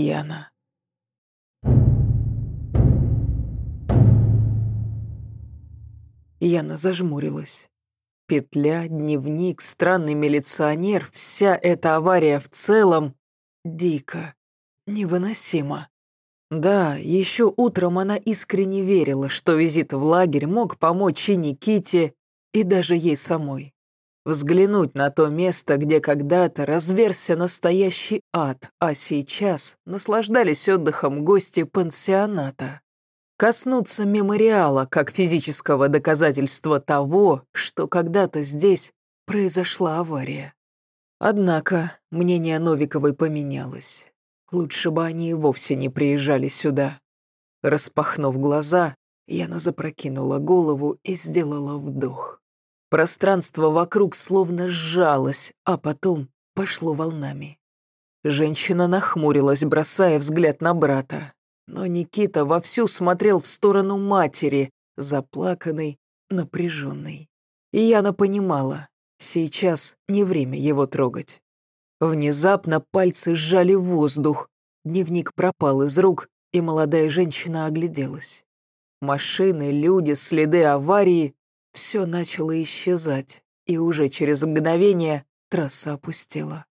Яна. Яна зажмурилась. Петля, дневник, странный милиционер, вся эта авария в целом дико, невыносимо. Да, еще утром она искренне верила, что визит в лагерь мог помочь и Никите, и даже ей самой. Взглянуть на то место, где когда-то разверся настоящий ад, а сейчас наслаждались отдыхом гости пансионата коснуться мемориала как физического доказательства того, что когда-то здесь произошла авария. Однако мнение Новиковой поменялось. Лучше бы они и вовсе не приезжали сюда. Распахнув глаза, Яна запрокинула голову и сделала вдох. Пространство вокруг словно сжалось, а потом пошло волнами. Женщина нахмурилась, бросая взгляд на брата. Но Никита вовсю смотрел в сторону матери, заплаканный, напряженный. И Яна понимала, сейчас не время его трогать. Внезапно пальцы сжали воздух, дневник пропал из рук, и молодая женщина огляделась. Машины, люди, следы аварии — все начало исчезать, и уже через мгновение трасса опустела.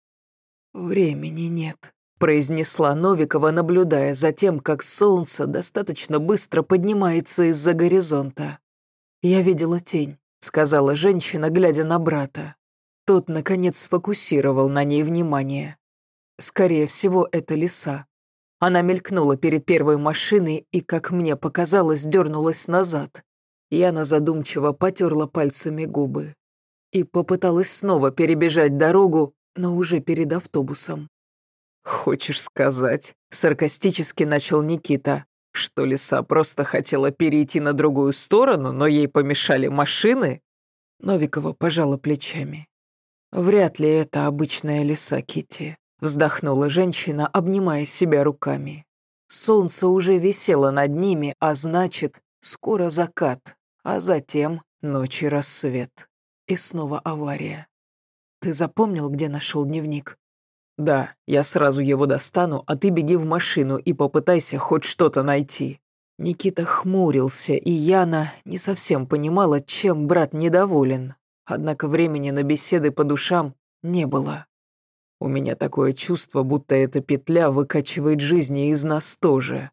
Времени нет произнесла Новикова, наблюдая за тем, как солнце достаточно быстро поднимается из-за горизонта. «Я видела тень», — сказала женщина, глядя на брата. Тот, наконец, сфокусировал на ней внимание. Скорее всего, это лиса. Она мелькнула перед первой машиной и, как мне показалось, дернулась назад. Яна задумчиво потерла пальцами губы и попыталась снова перебежать дорогу, но уже перед автобусом. «Хочешь сказать?» — саркастически начал Никита. «Что лиса просто хотела перейти на другую сторону, но ей помешали машины?» Новикова пожала плечами. «Вряд ли это обычная лиса, Кити, вздохнула женщина, обнимая себя руками. Солнце уже висело над ними, а значит, скоро закат, а затем ночи рассвет. И снова авария. Ты запомнил, где нашел дневник? «Да, я сразу его достану, а ты беги в машину и попытайся хоть что-то найти». Никита хмурился, и Яна не совсем понимала, чем брат недоволен. Однако времени на беседы по душам не было. У меня такое чувство, будто эта петля выкачивает жизни из нас тоже.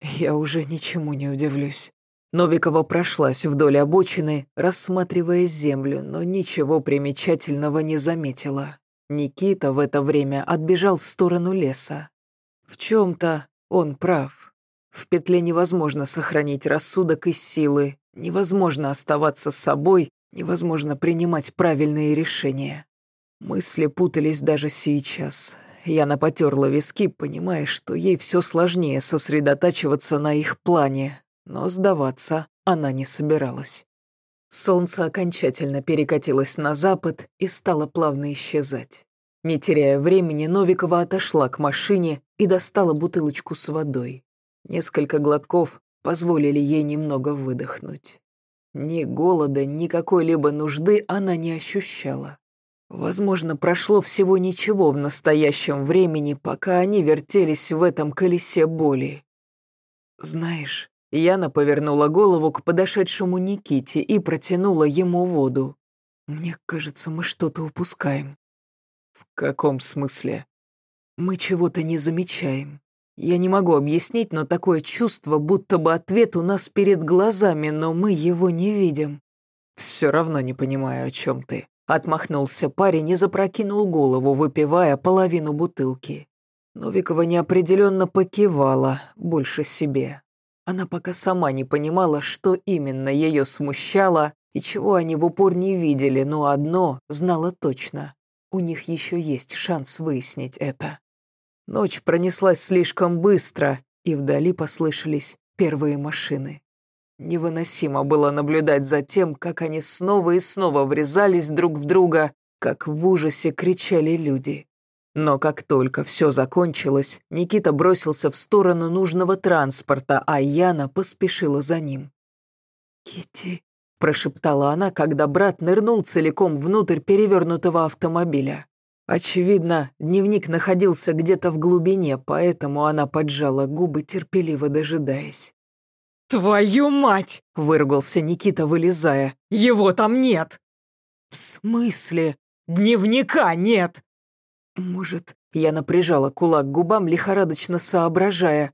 Я уже ничему не удивлюсь. Новикова прошлась вдоль обочины, рассматривая землю, но ничего примечательного не заметила. Никита в это время отбежал в сторону леса. В чем-то он прав. В петле невозможно сохранить рассудок и силы, невозможно оставаться собой, невозможно принимать правильные решения. Мысли путались даже сейчас. Яна потерла виски, понимая, что ей все сложнее сосредотачиваться на их плане, но сдаваться она не собиралась. Солнце окончательно перекатилось на запад и стало плавно исчезать. Не теряя времени, Новикова отошла к машине и достала бутылочку с водой. Несколько глотков позволили ей немного выдохнуть. Ни голода, ни какой-либо нужды она не ощущала. Возможно, прошло всего ничего в настоящем времени, пока они вертелись в этом колесе боли. Знаешь, Яна повернула голову к подошедшему Никите и протянула ему воду. «Мне кажется, мы что-то упускаем». «В каком смысле?» «Мы чего-то не замечаем. Я не могу объяснить, но такое чувство, будто бы ответ у нас перед глазами, но мы его не видим». «Все равно не понимаю, о чем ты», — отмахнулся парень и запрокинул голову, выпивая половину бутылки. Новикова неопределенно покивала, больше себе. Она пока сама не понимала, что именно ее смущало и чего они в упор не видели, но одно знала точно. У них еще есть шанс выяснить это. Ночь пронеслась слишком быстро, и вдали послышались первые машины. Невыносимо было наблюдать за тем, как они снова и снова врезались друг в друга, как в ужасе кричали люди. Но как только все закончилось, Никита бросился в сторону нужного транспорта, а Яна поспешила за ним. «Китти», — прошептала она, когда брат нырнул целиком внутрь перевернутого автомобиля. Очевидно, дневник находился где-то в глубине, поэтому она поджала губы, терпеливо дожидаясь. «Твою мать!» — выругался Никита, вылезая. «Его там нет!» «В смысле?» «Дневника нет!» «Может...» — я напряжала кулак к губам, лихорадочно соображая.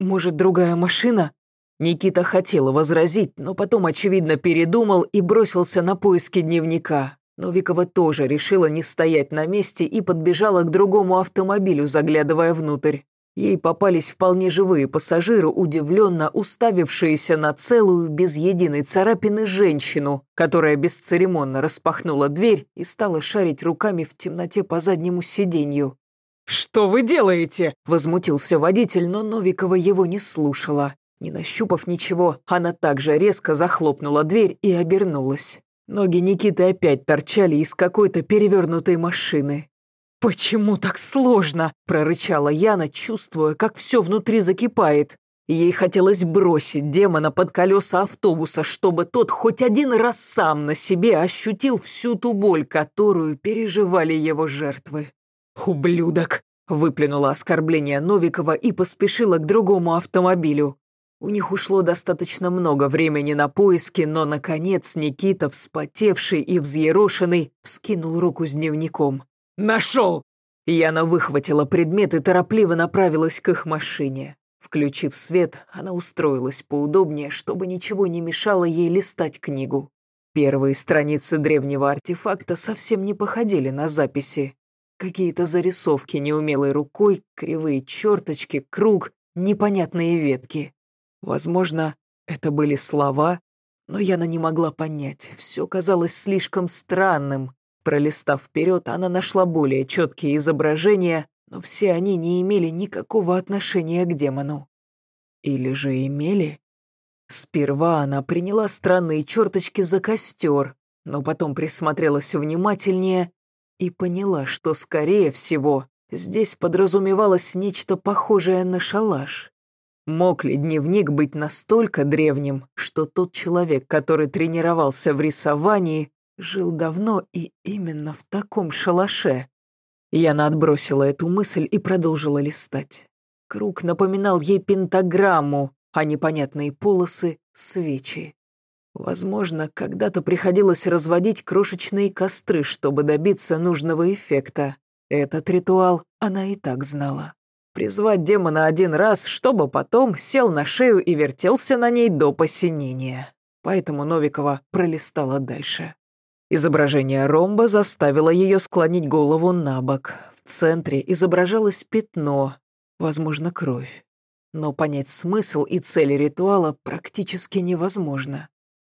«Может, другая машина?» Никита хотел возразить, но потом, очевидно, передумал и бросился на поиски дневника. Новикова тоже решила не стоять на месте и подбежала к другому автомобилю, заглядывая внутрь. Ей попались вполне живые пассажиры, удивленно уставившиеся на целую, без единой царапины женщину, которая бесцеремонно распахнула дверь и стала шарить руками в темноте по заднему сиденью. «Что вы делаете?» – возмутился водитель, но Новикова его не слушала. Не нащупав ничего, она также резко захлопнула дверь и обернулась. Ноги Никиты опять торчали из какой-то перевернутой машины. «Почему так сложно?» – прорычала Яна, чувствуя, как все внутри закипает. Ей хотелось бросить демона под колеса автобуса, чтобы тот хоть один раз сам на себе ощутил всю ту боль, которую переживали его жертвы. «Ублюдок!» – выплюнула оскорбление Новикова и поспешила к другому автомобилю. У них ушло достаточно много времени на поиски, но, наконец, Никита, вспотевший и взъерошенный, вскинул руку с дневником. «Нашел!» Яна выхватила предмет и торопливо направилась к их машине. Включив свет, она устроилась поудобнее, чтобы ничего не мешало ей листать книгу. Первые страницы древнего артефакта совсем не походили на записи. Какие-то зарисовки неумелой рукой, кривые черточки, круг, непонятные ветки. Возможно, это были слова, но Яна не могла понять. Все казалось слишком странным. Пролистав вперед, она нашла более четкие изображения, но все они не имели никакого отношения к демону. Или же имели? Сперва она приняла странные черточки за костер, но потом присмотрелась внимательнее и поняла, что, скорее всего, здесь подразумевалось нечто похожее на шалаш. Мог ли дневник быть настолько древним, что тот человек, который тренировался в рисовании, жил давно и именно в таком шалаше? Яна отбросила эту мысль и продолжила листать. Круг напоминал ей пентаграмму, а непонятные полосы — свечи. Возможно, когда-то приходилось разводить крошечные костры, чтобы добиться нужного эффекта. Этот ритуал она и так знала призвать демона один раз, чтобы потом сел на шею и вертелся на ней до посинения. Поэтому Новикова пролистала дальше. Изображение ромба заставило ее склонить голову на бок. В центре изображалось пятно, возможно, кровь. Но понять смысл и цели ритуала практически невозможно.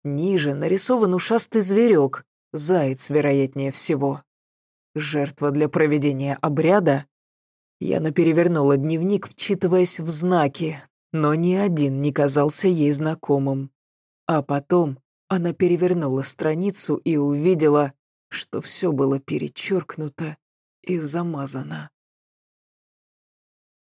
Ниже нарисован ушастый зверек, заяц, вероятнее всего. Жертва для проведения обряда Яна перевернула дневник, вчитываясь в знаки, но ни один не казался ей знакомым. А потом она перевернула страницу и увидела, что все было перечеркнуто и замазано.